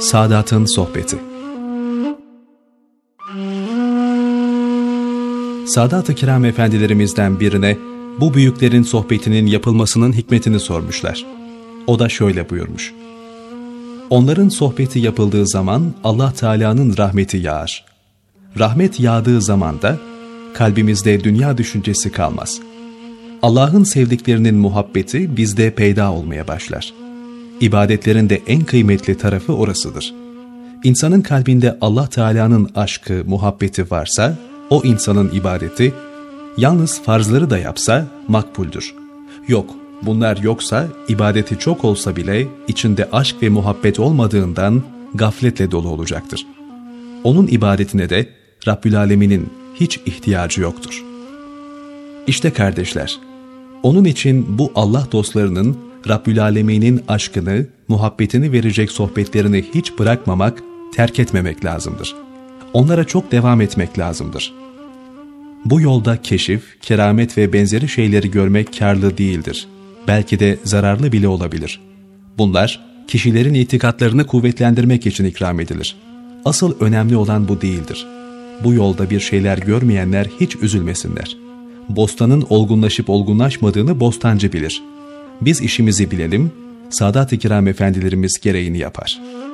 Sadat'ın Sohbeti Sadat-ı Kiram efendilerimizden birine bu büyüklerin sohbetinin yapılmasının hikmetini sormuşlar. O da şöyle buyurmuş. Onların sohbeti yapıldığı zaman Allah Teala'nın rahmeti yağar. Rahmet yağdığı zaman da kalbimizde dünya düşüncesi kalmaz. Allah'ın sevdiklerinin muhabbeti bizde peyda olmaya başlar. İbadetlerin de en kıymetli tarafı orasıdır. İnsanın kalbinde Allah Teala'nın aşkı, muhabbeti varsa, o insanın ibadeti, yalnız farzları da yapsa makbuldür. Yok, bunlar yoksa, ibadeti çok olsa bile içinde aşk ve muhabbet olmadığından gafletle dolu olacaktır. Onun ibadetine de Rabbül Alemin'in hiç ihtiyacı yoktur. İşte kardeşler, onun için bu Allah dostlarının Rabbül Alemin'in aşkını, muhabbetini verecek sohbetlerini hiç bırakmamak, terk etmemek lazımdır. Onlara çok devam etmek lazımdır. Bu yolda keşif, keramet ve benzeri şeyleri görmek karlı değildir. Belki de zararlı bile olabilir. Bunlar, kişilerin itikatlarını kuvvetlendirmek için ikram edilir. Asıl önemli olan bu değildir. Bu yolda bir şeyler görmeyenler hiç üzülmesinler. Bostanın olgunlaşıp olgunlaşmadığını bostancı bilir. Biz işimizi bilelim, Sadat-ı Kiram efendilerimiz gereğini yapar.''